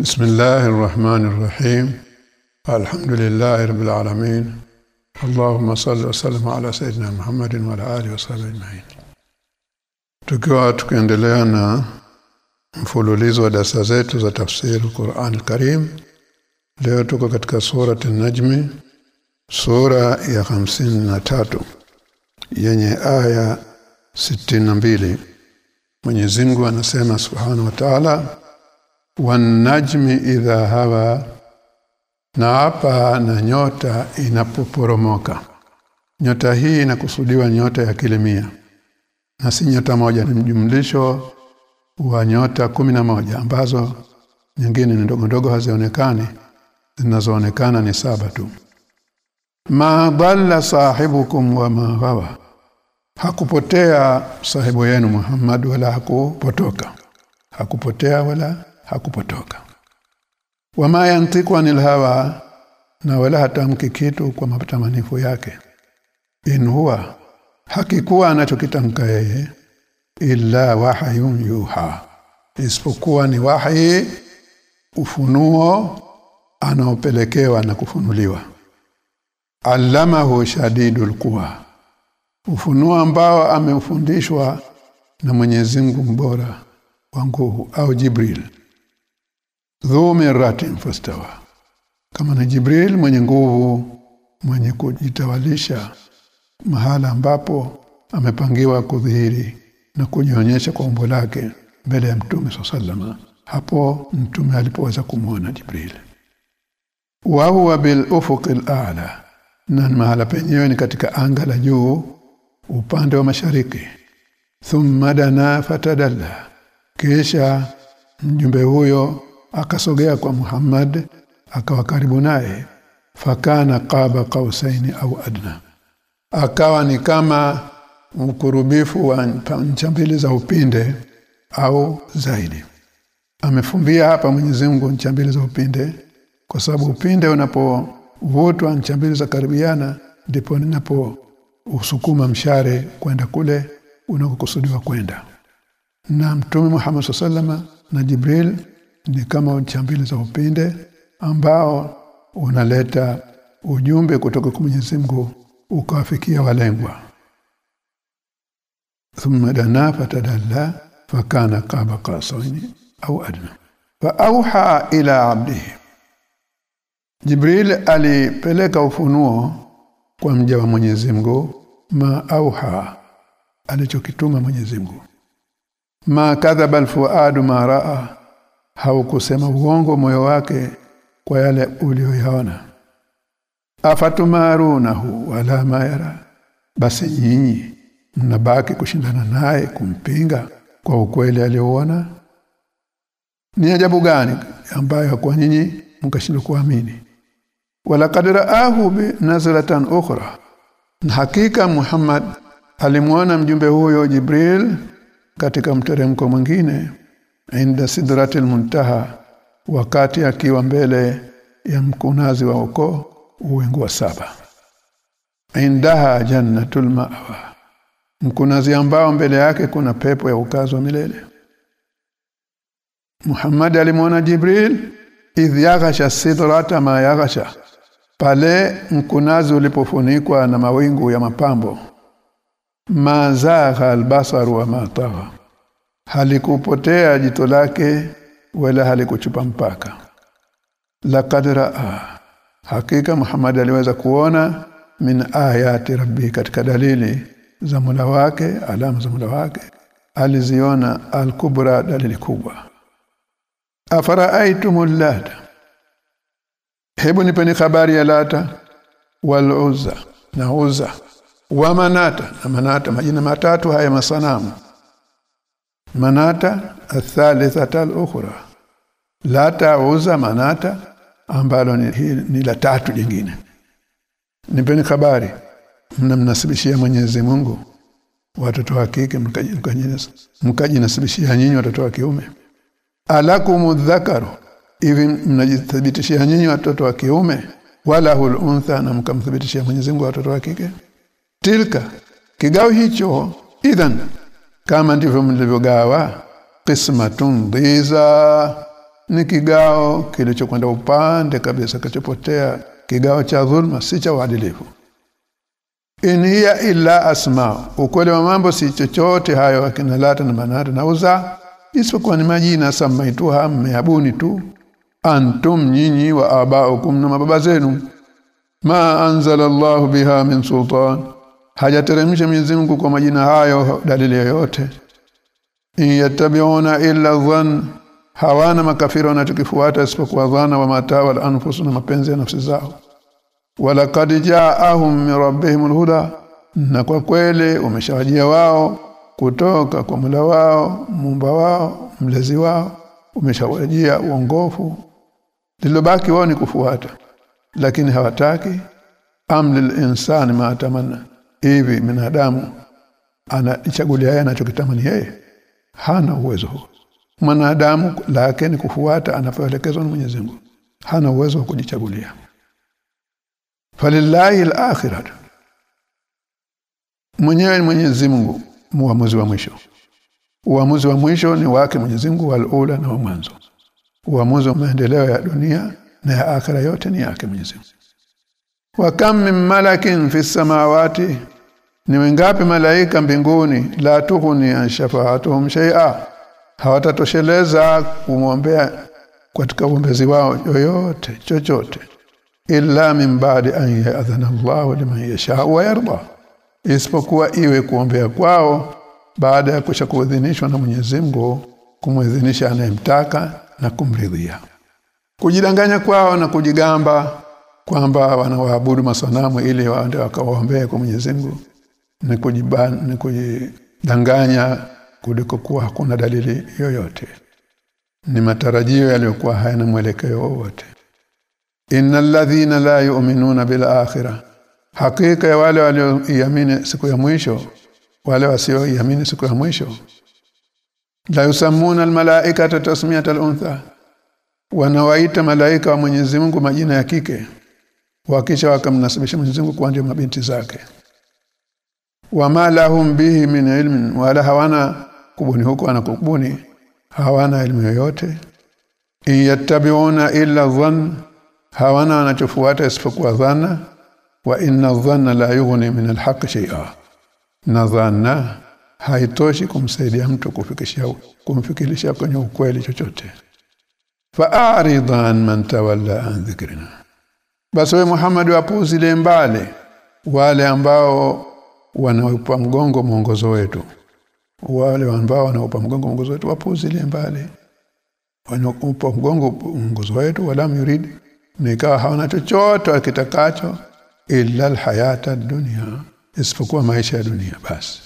بسم الله الرحمن الرحيم الحمد لله رب العالمين اللهم صل وسلم على سيدنا محمد وعلى اله وصحبه اجمعين tukiwa tukiendelea na mfululizo wa darasa zetu za tafsiri Qur'an al-Karim leo tuko katika sura an-Najm sura ya na tatu yenye aya mbili Mwenyezi Mungu anasema Subhanahu wa Ta'ala wanajmi idha hawa na hapa na nyota inapoporomoka. Nyota hii inakusudiwa nyota ya kilimia na si nyota moja ni mjumlisho wa nyota kumi na moja ambazo nyingine ni ndogo ndogo hazionekani zinazoonekana ni saba tu. Ma dhalla sahibukum wa ma ghawa hakupotea sahibu yenu Muhammad wala hakupotoka. Hakupotea wala hakupotoka. Wama yantiku anil hawa na wala hatamki kitu kwa matamanifu yake. In huwa hakikuwa anachokitamka yeye illa wahyun yuha. Isipokuwa ni wahi ufunuo anaopelekewa na kufunuliwa. Allamahu shadidul quwa. Ufunuo ambao ameufundishwa na Mwenyezi Mungu mbora wa nguvu au Jibril dhu miratin fastawa kama ni Jibril mwenye nguvu mwenye kujitawalisha mahala ambapo amepangiwa kudhihiri na kujionyesha kwa umbo lake mbele ya mtume sallallahu hapo mtume alipoweza kumwona Jibril. Wa huwa bil ufuqil a'la na mahala penyewe ni katika anga la juu upande wa mashariki. Thumma dana fatadalla kisha mjumbe huyo akasogea kwa Muhammad akawa karibu naye. Fakana qaba qausaini au adna. Akawa ni kama mkurubifu wa ncha mbili za upinde au zaidi. Amefumbia hapa Mwenyezi Mungu ncha mbili za upinde kwa sababu upinde unapovutwa ncha mbili za karibiana ndipo ninapo usukuma mshare kwenda kule unakokusudiwa kwenda. Na mtume Muhammad sallama na Jibril ni kama ncha mbili za upinde ambao unaleta ujumbe kutoka kwa Mwenyezi Mungu ukawafikia walengwa. Thumma dana fatadalla fakana qaba qasaini au adna. Fa auha ila abdihi. Jibril alipeleka ufunuo kwa mja wa Mwenyezi Mungu ma auha alichokituma Mwenyezi Mungu. Ma kadhaba alfuadu ma raa haukusema uongo moyo wake kwa yale ulioyaona afatumarunahu wala mayara basi nyinyi mnabaki kushindana naye kumpinga kwa ukweli aliouona ni ajabu gani ambayo kwa nyinyi mkashindwa kuamini? Wala qadraahu bi nazlatan ukhra. Na hakika Muhammad alimwona mjumbe huyo Jibril katika mteremko mwingine inda sidratil muntaha wakati akiwa mbele ya mkunazi wa uko uwengu wa saba. Indaha jannatul ma'wa mkunazi ambao mbele yake kuna pepo ya ukazo wa milele. Muhammad alimwona Jibril idh yaghasha sidrata ma yaghasha pale mkunazi ulipofunikwa na mawingu ya mapambo. Mazagha albasaru wa matawa halikupotea jito lake wala halikuchupa mpaka. Laqad raa. Hakika Muhammad aliweza kuona min ayati rabbi katika dalili za mula wake alama za mula wake aliziona alkubra dalili kubwa. Afara'aytumul lata hebu nipeni habari ya lata. Wal uzza na uzza. Wa manata na manata majina matatu haya masanamu manata athalithata al-ukhra lata manata ambalo ni, ni la tatu jingine. Nipeni habari mnamnasibishia Mwenyezi Mungu. Watoto wa kike mkajinasibishia nyinyi watoto wa kiume. Alakumu dhakaru. Hivi mnajithibitishia nyinyi watoto wa kiume? Wala hul untha na mkamthibitishia Mwenyezi Mungu watoto wa kike? Tilka. Kigao hicho idhan kama ndivyo mlivyogawa qismatun dhiza ni kigao kilichokwenda upande kabisa kachopotea kigao cha dhulma si cha uadilifu. In hiya illa asma. Ukweli wa mambo si chochote hayo akina lata na manata na uza isipokuwa ni majina samaituha mmeabuni tu. Antum nyinyi wa abaukum na mababa zenu. Ma anzala Allah biha min sultan hajateremsha Mwenyezi Mungu kwa majina hayo dalili yoyote. Yattabi'una illa dhann hawana makafiri wanachokifuata isipokuwa dhana wa matawa al-anfus na mapenzi ya nafsi zao. Walaqad ja'ahum min rabbihim alhuda na kwa kweli umeshawajia wao kutoka kwa mula wao mumba wao mlezi wao. Umeshawajia uongofu. Lilobaki wao ni kufuata lakini hawataki. Amlil insani ma atamanna hivi binadamu anachagulia yeye anachokitamani yeye? Hana uwezo huo. Mwanadamu lake ni kufuata anapoelekezwa na Mwenyezi Mungu. Hana uwezo wa kujichagulia. Falillahi alakhirah. Mwenyewe ni Mwenyezi Mungu muamuzi wa mwisho. Uamuzi wa mwisho ni wake Mwenyezi Mungu wal-ula na wa mwanzo. Uamuzi wa maendeleo ya dunia na ya akhira yote ni yake Mwenyezi Mungu wa kam min malakin fi samawati? Ni wengapi malaika mbinguni? La tuhuni an shafaatuhum shay'a. Hawatatosheleza kumwombea katika uombezi wao yoyote chochote. Illa min ba'di an ya'dhana Allahu liman yasha wa yarda. Isipokuwa iwe kuombea kwao baada ya kusha kuidhinishwa na Mwenyezi Mungu kumwidhinisha anayemtaka na kumridhia. Kujidanganya kwao na kujigamba kwamba wanawaabudu masanamu ili waende wakawaombee kwa Mwenyezi Mungu. Ni kujibana kujidanganya kuliko kuwa hakuna dalili yoyote. Ni matarajio yaliyokuwa hayana mwelekeo wowote. Innal ladhina la yu'minuna bil akhirah. Hakika ya wale walioiamini siku ya mwisho wale wasioiamini siku ya mwisho. La yusammuna al malaikata tasmiyata al untha. Wanawaita malaika wa Mwenyezi Mungu majina ya kike wakisha wakamnasibisha Mwenyezi Mungu kwa ndio mabinti zake. Wama lahum bihi min ilmin wala hawana kubuni huko anakubuni hawana elimu yoyote. Yattabi'una illa dhann hawana wanachofuata isipokuwa dhana wa inna dhanna la yughni min alhaq shay'a na dhanna haitoshi kumsaidia mtu kufikisha kumfikirisha kwenye ukweli chochote. Fa'aridan man tawalla an dhikrina basi wewe Muhammad wapuuzile mbali wale ambao wanaupa mgongo mwongozo wetu. Wale ambao wanaupa mgongo mwongozo wetu wapuuzile mbali. Wanaupa mgongo mwongozo wetu wala yurid nikawa hawana chochote wakitakacho illa alhayata dunya isipokuwa maisha ya dunia. Basi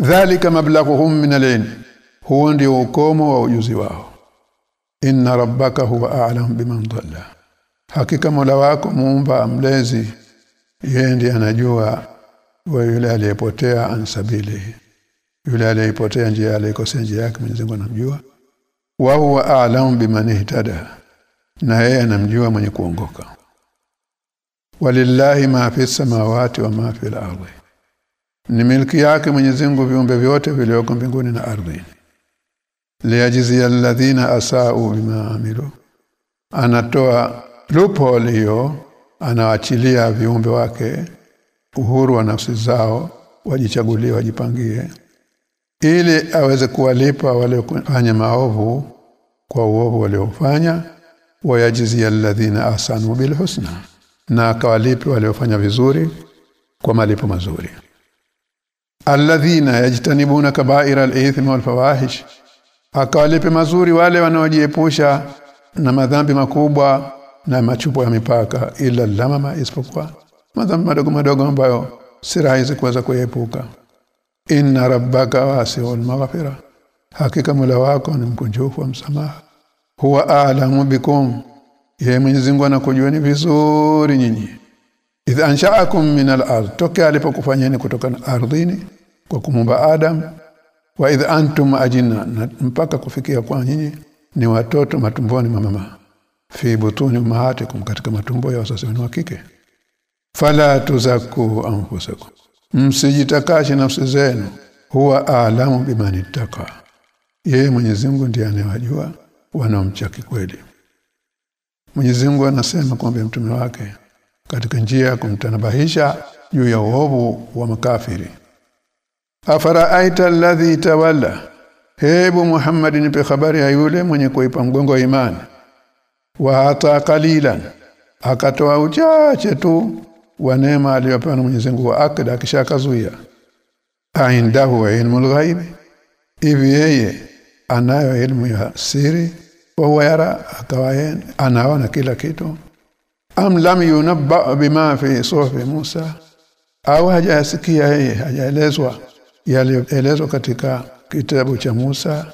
dhalika mablaghuhum min alilm huo ndio ukomo wa ujuzi wao. Inna rabbaka huwa a'lam biman dhalla hakika mola wako muumba mlezi yeye ndiye anajua wa yule aliyepotea ansabili. Yule aliyepotea njia aliyekosea njia yake Mwenyezi Mungu anamjua. Wa huwa a'lamu biman ihtada na yeye anamjua mwenye kuongoka. Walillahi ma fi samawati wa ma fi al-ardi ni milki yake Mwenyezi Mungu viumbe vyote vilioko mbinguni na ardhini. Liyajizi alladhina asau bima amilu anatoa loophole hiyo anawaachilia viumbe wake uhuru wa nafsi zao wajichagulie wajipangie ili aweze kuwalipa wale kufanya maovu kwa uovu waliofanya wayajizia alladhina ahsanu bil husna na akawalipi waliofanya vizuri kwa malipo mazuri. Alladhina yajtanibuna kaba'ira al-ithmi wal fawahish akawalipe mazuri wale wanaojiepusha na madhambi makubwa na machupo ya mipaka ila lamama isipokuwa madhambi madogo madogo ambayo si rahisi kuweza kuepuka inna rabbaka wasi'ul maghfira. Hakika mula wako ni mkunjufu wa msamaha. Huwa a'lamu bikum. Yeye Mwenyezi Mungu anakujueni vizuri nyinyi. Idh ansha'akum min al-ard toka alipokufanyeni kutoka na ardhini kwa kumumba Adam. Wa idh antum ajinna. Mpaka kufikia kwa nyinyi ni watoto matumboni mama fi butuni ummahatikum katika matumbo ya wazazi wenu wa kike. Fala tuzaku anfusakum. Msijitakashe nafsi zenu. Huwa a'lamu bimanittaka yeye Mwenyezi Mungu ndiye anayewajua wanaomcha kweli. Mwenyezi Mungu anasema kwamba mtume wake katika njia ya kumtanabahisha juu ya uovu wa makafiri. Afaraaita alladhi tawalla? Hebu Muhammad nipe habari ya yule mwenye kuipa mgongo wa imani wa hata kalilan akatoa uchache tu wa neema aliyopewa na Mwenyezi Mungu akada akishakazuia aindahu ilmu ghaib hivi yeye anayo ilmu ya siri wa huwa yara akawa anaona kila kitu. Am lam yunabba bima fi suhfi Musa? Au hajasikia yeye hajaelezwa yaliyoelezwa katika kitabu cha Musa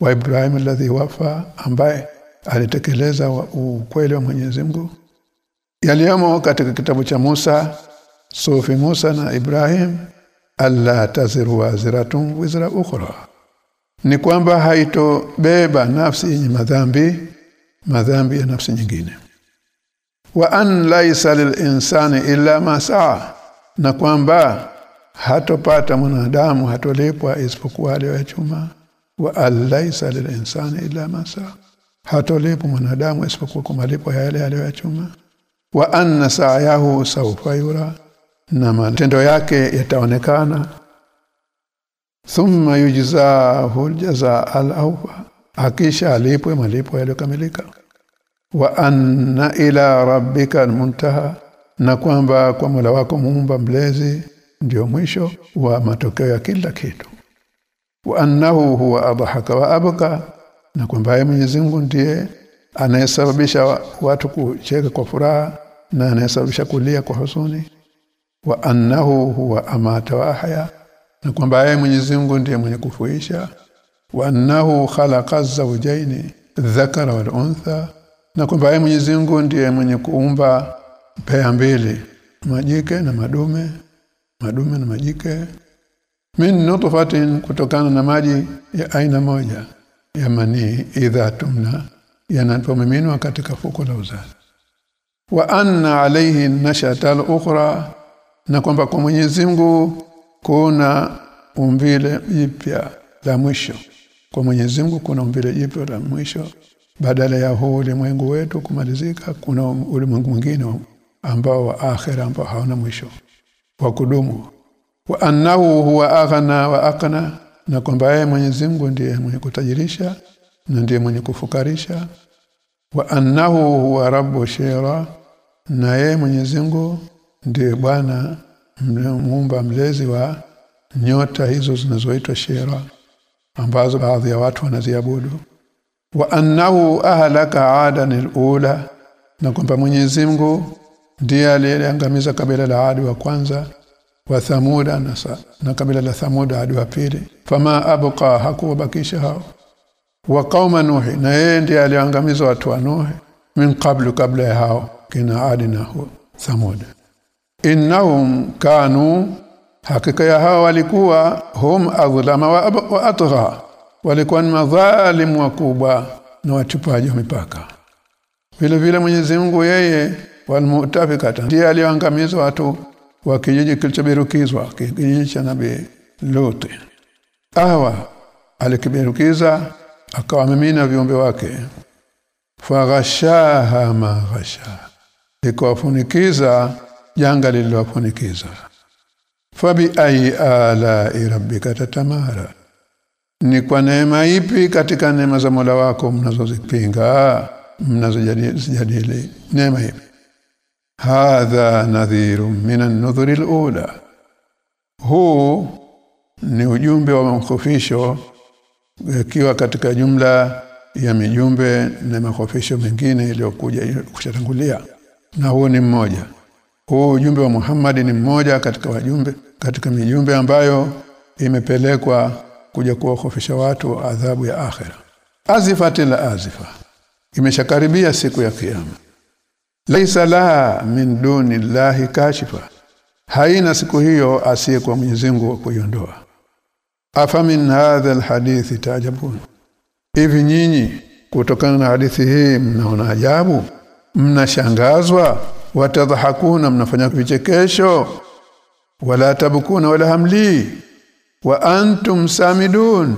wa Ibrahim alladhi wafa ambaye alitekeleza ukweli wa Mwenyezi Mungu. Yaliyomo katika kitabu cha Musa sufi Musa na Ibrahim alla taziru waziratun wizra ukhra. Ni kwamba haitobeba nafsi yenye madhambi madhambi ya nafsi nyingine. Wa an laysa lilinsani illa ma saa na kwamba hatopata mwanadamu hatolipwa isipokuwa aliyochuma wa an laysa lilinsani illa ma saa hatolipwa mwanadamu isipokuwa kwa malipo ya yale aliyoyachuma. Wa anna sa'yahu sawfa yura na matendo yake yataonekana. Thumma yujzahu aljazaa alawfa akisha alipwe malipo yaliyokamilika. Wa anna ila rabbika almuntaha na kwamba kwa mula wako muumba mlezi ndio mwisho wa matokeo ya kila kitu. Wa annahu huwa adhaka wa abka na kwamba yeye Mwenyezi Mungu ndiye anayesababisha watu kucheka kwa furaha na anayesababisha kulia kwa huzuni. Wa annahu huwa amata wa ahya na kwamba yeye Mwenyezi Mungu ndiye mwenye kufuisha wa annahu khalaqa zawjaini dhakara wal untha na kwamba yeye Mwenyezi Mungu ndiye mwenye kuumba pea mbili majike na madume madume na majike min nutfatin kutokana na maji ya aina moja ya manii idha tumna yanapomiminwa katika fuko la uzazi. Wa anna alayhi nashata al-ukhra na kwamba kwa Mwenyezi Mungu kuna umbile jipya la mwisho. Kwa Mwenyezi Mungu kuna umbile jipya la mwisho. Badala ya huu ulimwengu wetu kumalizika kuna ulimwengu mwingine ambao wa akhira ambao hauna mwisho wa kudumu. Wa annahu huwa aghna wa aqna na kwamba yeye Mwenyezi Mungu ndiye mwenye kutajirisha na ndiye mwenye kufukarisha. Wa annahu huwa rabbu shira na yeye Mwenyezi Mungu ndiye bwana muumba mlezi wa nyota hizo zinazoitwa shira ambazo baadhi ya watu wanaziabudu. Wa annahu ahlaka adan alula na kwamba Mwenyezi Mungu ndiye aliyeangamiza kabila la Adi wa kwanza wa Thamuda na, na kabila la Thamuda hadi wa pili. Fama abqa hakuwabakisha hao. Wa qauma nuhi na yeye ndiye aliangamiza watu wa nuhi min qablu kabla ya hao kina Adi na Thamuda. Innahum kanu hakika ya hao walikuwa hum adhlama wa, wa atgha. Walikuwa ni madhalimu wakubwa na wachupaji wa mipaka. Vile vile Mwenyezi Mungu yeye walmutafikata ndiye aliyoangamiza watu wa kijiji kilichoberukizwa kijiji cha nabii Lut awa alikiberukiza akawamimina viumbe wake. Faghashaha ma ghasha ikawafunikiza janga lililowafunikiza fabi ai ala rabbika tatamara ni kwa neema ipi katika neema za Mola wako mnazozipinga mnazojadili neema ipi hadha nadhiru minan nudhuri alula. Huu ni ujumbe wa makhofisho ikiwa katika jumla ya mijumbe na makofisho mengine iliyokuja kushatangulia na huu ni mmoja. Huu ujumbe wa Muhammad ni mmoja katika wajumbe katika mijumbe ambayo imepelekwa kuja kuwahofisha watu adhabu ya akhira azifatil azifa. Imeshakaribia siku ya kiyama laisa laha min duni llahi kashifa. Haina siku hiyo asiye kwa Mwenyezi Mungu kuiondoa. Afa min hadha alhadith taajabun. hivi nyinyi kutokana na hadithi hii mnaona ajabu? Mnashangazwa? Watadhahakuna mnafanya vichekesho? Wala tabukuna wala hamli? Wa antum samidun.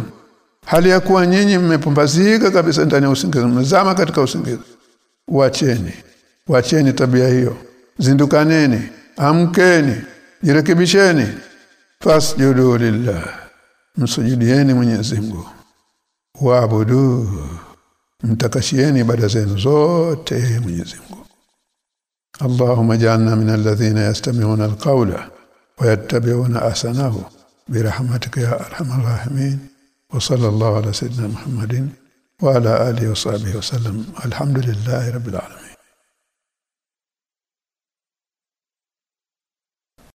Hali ya kuwa nyinyi mmepumbazika kabisa ndani ya usingizi mzama katika usingizi. Wacheni wacheni tabia hiyo. Zindukaneni amkeni jirekebisheni. Fasjudu lillah msujudieni Mwenyezi Mungu. Waabudu mtakashieni ibada zenu zote Mwenyezi Mungu. Allahumma ja'alna min alladhina yastami'una alqawla wa yattabi'una ahsanahu birahmatika ya arhamar rahimin. Wa sallallahu ala sayyidina Muhammadin wa ala alihi wa sahbihi wa sallam. Alhamdulillahi rabbil alamin